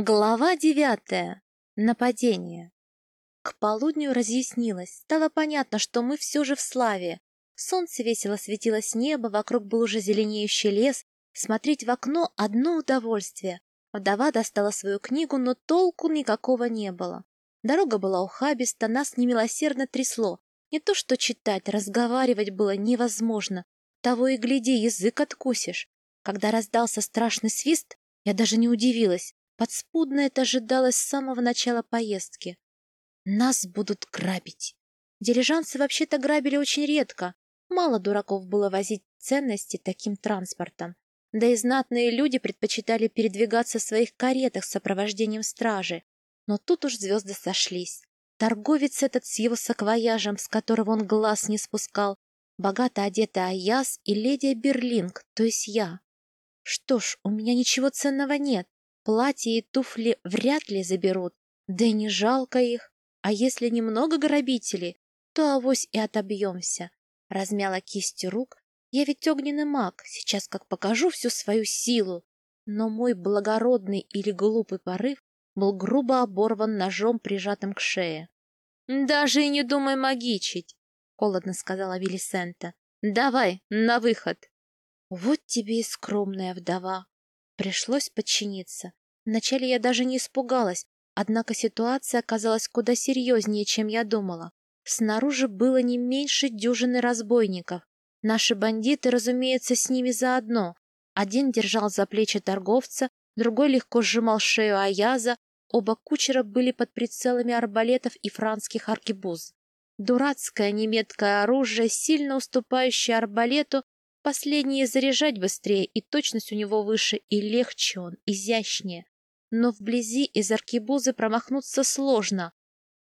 Глава девятая. Нападение. К полудню разъяснилось. Стало понятно, что мы все же в славе. Солнце весело светило с неба, вокруг был уже зеленеющий лес. Смотреть в окно — одно удовольствие. Вдова достала свою книгу, но толку никакого не было. Дорога была ухабиста, нас немилосердно трясло. Не то что читать, разговаривать было невозможно. Того и гляди, язык откусишь. Когда раздался страшный свист, я даже не удивилась. Подспудно это ожидалось с самого начала поездки. Нас будут грабить. Дилижансы вообще-то грабили очень редко. Мало дураков было возить ценности таким транспортом. Да и знатные люди предпочитали передвигаться в своих каретах с сопровождением стражи. Но тут уж звезды сошлись. Торговец этот с его саквояжем, с которого он глаз не спускал, богато одетый Аяс и леди Берлинг, то есть я. Что ж, у меня ничего ценного нет, Платье и туфли вряд ли заберут, да и не жалко их. А если немного грабителей, то авось и отобьемся. Размяла кисти рук. Я ведь огненный маг, сейчас как покажу всю свою силу. Но мой благородный или глупый порыв был грубо оборван ножом, прижатым к шее. «Даже и не думай магичить!» — холодно сказала Виллисента. «Давай, на выход!» Вот тебе и скромная вдова. Пришлось подчиниться. Вначале я даже не испугалась, однако ситуация оказалась куда серьезнее, чем я думала. Снаружи было не меньше дюжины разбойников. Наши бандиты, разумеется, с ними заодно. Один держал за плечи торговца, другой легко сжимал шею Аяза, оба кучера были под прицелами арбалетов и францких аркебуз. Дурацкое немецкое оружие, сильно уступающее арбалету, последнее заряжать быстрее, и точность у него выше, и легче он, изящнее но вблизи из аркебузы промахнуться сложно,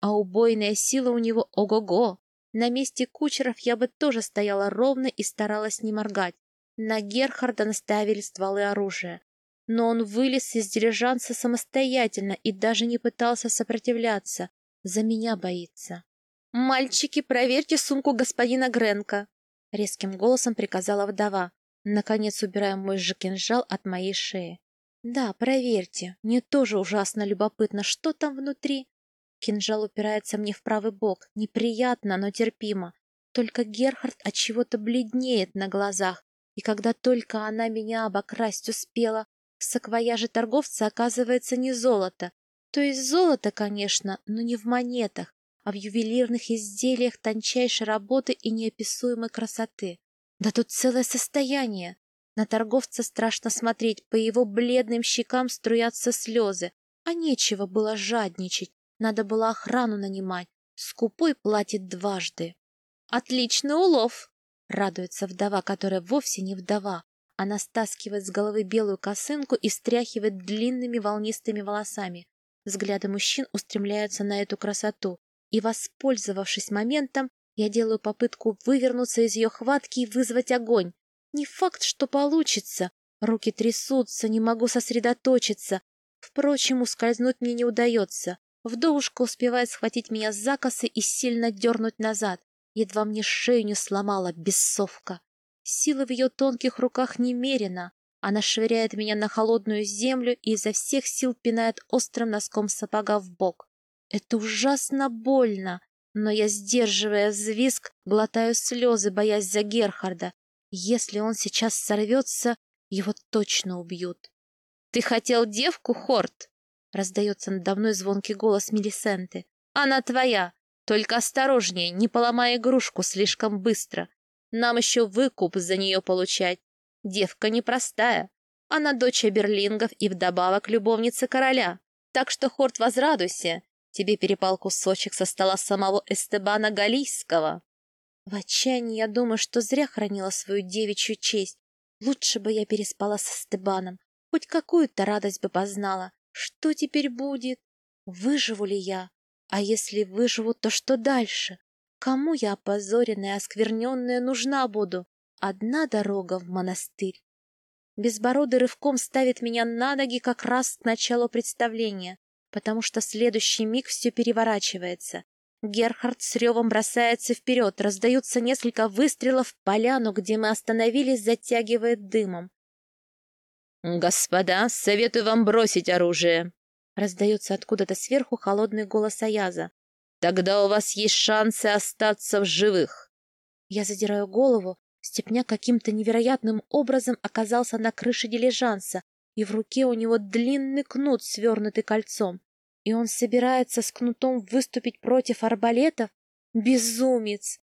а убойная сила у него ого-го. На месте кучеров я бы тоже стояла ровно и старалась не моргать. На Герхарда наставили стволы оружия. Но он вылез из дилижанса самостоятельно и даже не пытался сопротивляться. За меня боится. «Мальчики, проверьте сумку господина Гренка!» Резким голосом приказала вдова, наконец убирая мой же кинжал от моей шеи. Да, проверьте. Мне тоже ужасно любопытно, что там внутри. Кинжал упирается мне в правый бок. Неприятно, но терпимо. Только Герхард от чего-то бледнеет на глазах. И когда только она меня обокрасть успела, в саквояже торговца оказывается не золото. То есть золото, конечно, но не в монетах, а в ювелирных изделиях тончайшей работы и неописуемой красоты. Да тут целое состояние. На торговца страшно смотреть, по его бледным щекам струятся слезы. А нечего было жадничать, надо было охрану нанимать. Скупой платит дважды. «Отличный улов!» — радуется вдова, которая вовсе не вдова. Она стаскивает с головы белую косынку и стряхивает длинными волнистыми волосами. Взгляды мужчин устремляются на эту красоту, и, воспользовавшись моментом, я делаю попытку вывернуться из ее хватки и вызвать огонь. Не факт, что получится. Руки трясутся, не могу сосредоточиться. Впрочем, ускользнуть мне не удается. Вдовушка успевает схватить меня за косы и сильно дернуть назад. Едва мне шею не сломала бессовка. Сила в ее тонких руках немерена. Она швыряет меня на холодную землю и изо всех сил пинает острым носком сапога в бок. Это ужасно больно, но я, сдерживая взвизг, глотаю слезы, боясь за Герхарда. Если он сейчас сорвется, его точно убьют. — Ты хотел девку, Хорт? — раздается надо мной звонкий голос Мелисенты. — Она твоя. Только осторожнее, не поломай игрушку слишком быстро. Нам еще выкуп за нее получать. Девка непростая. Она дочь Берлингов и вдобавок любовница короля. Так что, Хорт, возрадуйся. Тебе перепал кусочек со стола самого Эстебана Галийского. В отчаянии я думаю, что зря хранила свою девичью честь. Лучше бы я переспала со Стебаном, хоть какую-то радость бы познала. Что теперь будет? Выживу ли я? А если выживу, то что дальше? Кому я опозоренная, оскверненная нужна буду? Одна дорога в монастырь. Безбородый рывком ставит меня на ноги как раз к началу представления, потому что в следующий миг все переворачивается. Герхард с ревом бросается вперед, раздаются несколько выстрелов, поляну, где мы остановились, затягивает дымом. «Господа, советую вам бросить оружие!» Раздается откуда-то сверху холодный голос Аяза. «Тогда у вас есть шансы остаться в живых!» Я задираю голову. Степня каким-то невероятным образом оказался на крыше дилижанса, и в руке у него длинный кнут, свернутый кольцом. И он собирается с кнутом выступить против арбалетов? Безумец!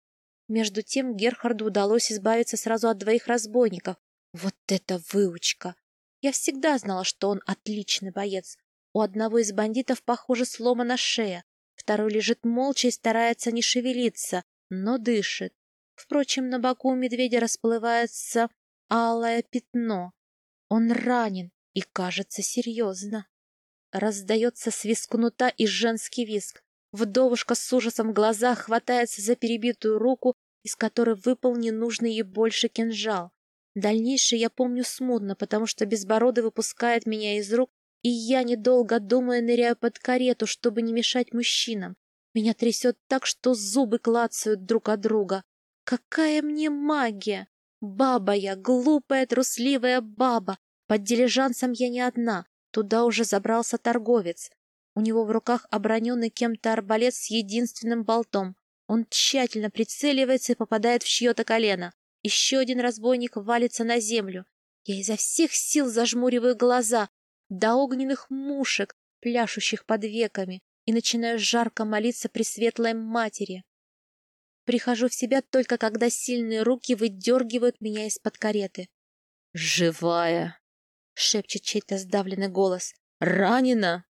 Между тем Герхарду удалось избавиться сразу от двоих разбойников. Вот это выучка! Я всегда знала, что он отличный боец. У одного из бандитов, похоже, сломана шея. Второй лежит молча и старается не шевелиться, но дышит. Впрочем, на боку у медведя расплывается алое пятно. Он ранен и кажется серьезно. Раздается свист кнута и женский виск. Вдовушка с ужасом в глазах хватается за перебитую руку, из которой выпал ненужный ей больше кинжал. Дальнейшее я помню смутно, потому что Безбородый выпускает меня из рук и я, недолго думая, ныряю под карету, чтобы не мешать мужчинам. Меня трясет так, что зубы клацают друг от друга. Какая мне магия! Баба я, глупая, трусливая баба. Под дилижансом я не одна. Туда уже забрался торговец. У него в руках оброненный кем-то арбалет с единственным болтом. Он тщательно прицеливается и попадает в чье-то колено. Еще один разбойник валится на землю. Я изо всех сил зажмуриваю глаза, до огненных мушек, пляшущих под веками, и начинаю жарко молиться Пресветлой Матери. Прихожу в себя только когда сильные руки выдергивают меня из-под кареты. «Живая!» — шепчет чей-то сдавленный голос. «Ранена!»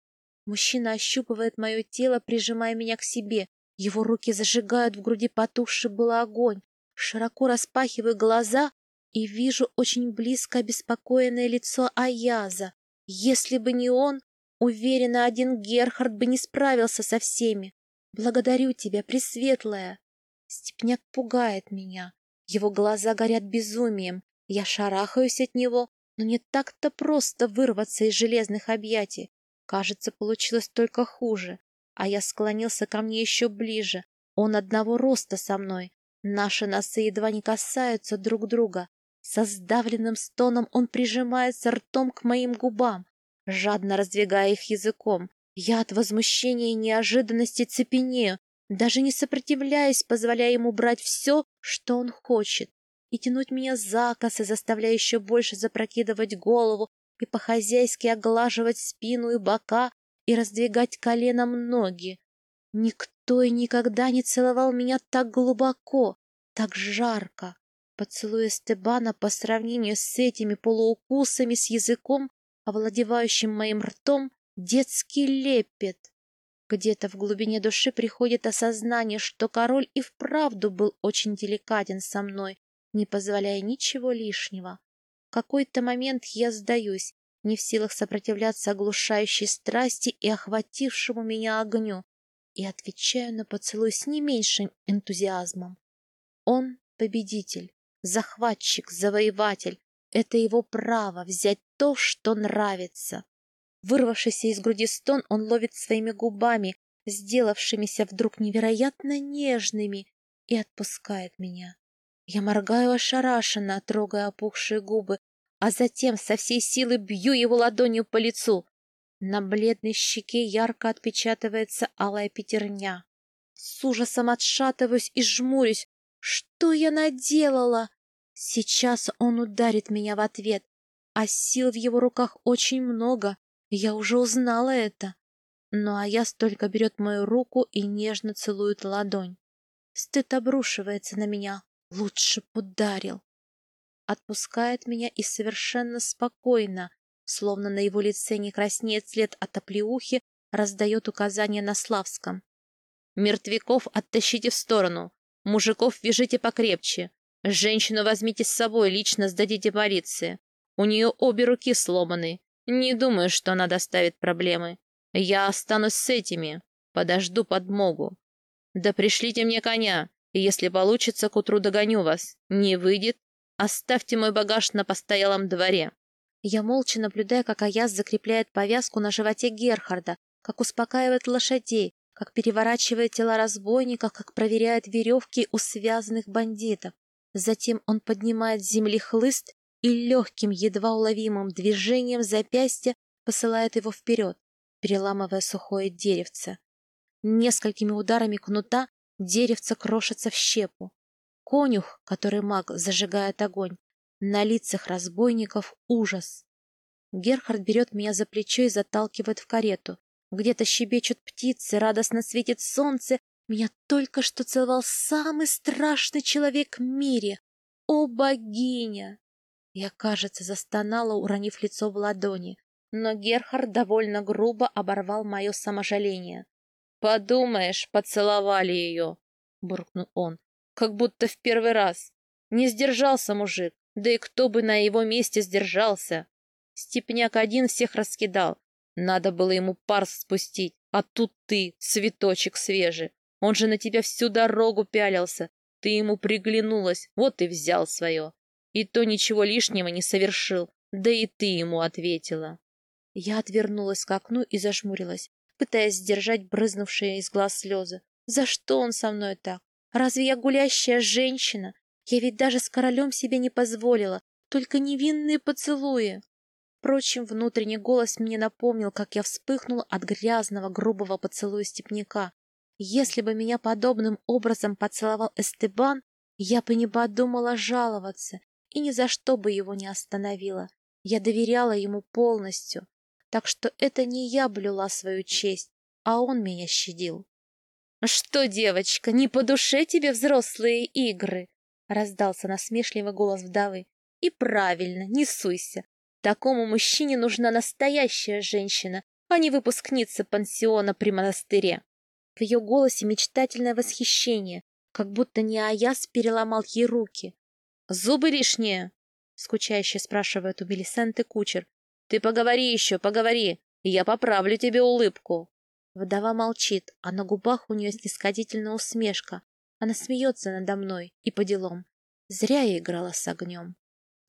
Мужчина ощупывает мое тело, прижимая меня к себе. Его руки зажигают в груди потухший было огонь. Широко распахиваю глаза и вижу очень близко обеспокоенное лицо Аяза. Если бы не он, уверена, один Герхард бы не справился со всеми. Благодарю тебя, Пресветлая. Степняк пугает меня. Его глаза горят безумием. Я шарахаюсь от него, но не так-то просто вырваться из железных объятий. Кажется, получилось только хуже. А я склонился ко мне еще ближе. Он одного роста со мной. Наши носы едва не касаются друг друга. Со сдавленным стоном он прижимается ртом к моим губам, жадно раздвигая их языком. Я от возмущения и неожиданности цепенею, даже не сопротивляясь, позволяя ему брать все, что он хочет, и тянуть меня за косы, заставляя еще больше запрокидывать голову и по-хозяйски оглаживать спину и бока и раздвигать коленом ноги. Никто и никогда не целовал меня так глубоко, так жарко. Поцелуй Стебана по сравнению с этими полуукусами с языком, овладевающим моим ртом, детский лепет. Где-то в глубине души приходит осознание, что король и вправду был очень деликатен со мной, не позволяя ничего лишнего. В какой-то момент я сдаюсь, не в силах сопротивляться оглушающей страсти и охватившему меня огню, и отвечаю на поцелуй с не меньшим энтузиазмом. Он победитель захватчик, завоеватель. Это его право взять то, что нравится. Вырвавшийся из груди стон он ловит своими губами, сделавшимися вдруг невероятно нежными, и отпускает меня. Я моргаю ошарашенно, трогая опухшие губы, а затем со всей силы бью его ладонью по лицу. На бледной щеке ярко отпечатывается алая пятерня. С ужасом отшатываюсь и жмурюсь, что я наделала? Сейчас он ударит меня в ответ, а сил в его руках очень много, я уже узнала это. Ну а я столько берет мою руку и нежно целует ладонь. Стыд обрушивается на меня, лучше ударил. Отпускает меня и совершенно спокойно, словно на его лице не краснеет след от оплеухи, раздает указания на славском. «Мертвяков оттащите в сторону, Мужиков вяжите покрепче. Женщину возьмите с собой, лично сдадите полиции. У нее обе руки сломаны. Не думаю, что она доставит проблемы. Я останусь с этими. Подожду подмогу. Да пришлите мне коня, если получится, к утру догоню вас. Не выйдет? Оставьте мой багаж на постоялом дворе. Я молча наблюдаю, как Аяс закрепляет повязку на животе Герхарда, как успокаивает лошадей, как переворачивает тела разбойников, как проверяет веревки у связанных бандитов. Затем он поднимает с земли хлыст и легким, едва уловимым движением запястья посылает его вперед. переламывая сухое деревце. Несколькими ударами кнута деревце крошится в щепу. Конюх, который маг зажигает огонь, на лицах разбойников ужас. Герхард берет меня за плечо и заталкивает в карету. Где-то щебечут птицы, радостно светит солнце. Меня только что целовал самый страшный человек в мире. О, богиня! Я, кажется, застонала, уронив лицо в ладони. Но Герхард довольно грубо оборвал мое саможаление. «Подумаешь, поцеловали ее!» — буркнул он. «Как будто в первый раз. Не сдержался мужик, да и кто бы на его месте сдержался. Степняк один всех раскидал. Надо было ему пар спустить, а тут ты, цветочек свежий. Он же на тебя всю дорогу пялился. Ты ему приглянулась, вот и взял свое. И то ничего лишнего не совершил, да и ты ему ответила. Я отвернулась к окну и зажмурилась, пытаясь сдержать брызнувшие из глаз слезы. За что он со мной так? Разве я гулящая женщина? Я ведь даже с королем себе не позволила, только невинные поцелуи. Впрочем, внутренний голос мне напомнил, как я вспыхнула от грязного, грубого поцелуя степняка. Если бы меня подобным образом поцеловал Эстебан, я бы не подумала жаловаться и ни за что бы его не остановила. Я доверяла ему полностью, так что это не я блюла свою честь, а он меня щадил. — Что, девочка, не по душе тебе взрослые игры? — раздался насмешливый голос вдовы. — И правильно, не суйся. Такому мужчине нужна настоящая женщина, а не выпускница пансиона при монастыре. В ее голосе мечтательное восхищение, как будто не Аяс переломал ей руки. «Зубы лишние?» — скучающе спрашивает у Мелисенты кучер. «Ты поговори еще, поговори, и я поправлю тебе улыбку». Вдова молчит, а на губах у нее снисходительная усмешка. Она смеется надо мной и по делам. Зря я играла с огнем.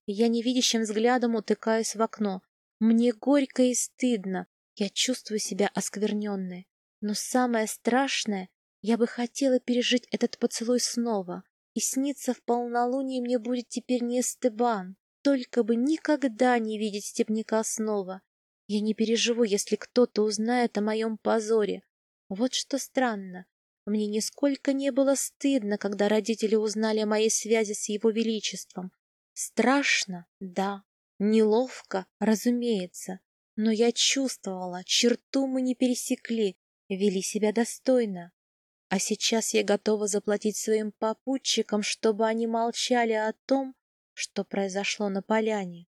Я невидящим взглядом утыкаюсь в окно. Мне горько и стыдно. Я чувствую себя оскверненной. Но самое страшное, я бы хотела пережить этот поцелуй снова. И снится в полнолуние мне будет теперь не Эстебан. Только бы никогда не видеть степняка снова. Я не переживу, если кто-то узнает о моем позоре. Вот что странно. Мне нисколько не было стыдно, когда родители узнали о моей связи с его величеством. Страшно, да, неловко, разумеется, но я чувствовала, черту мы не пересекли, вели себя достойно. А сейчас я готова заплатить своим попутчикам, чтобы они молчали о том, что произошло на поляне.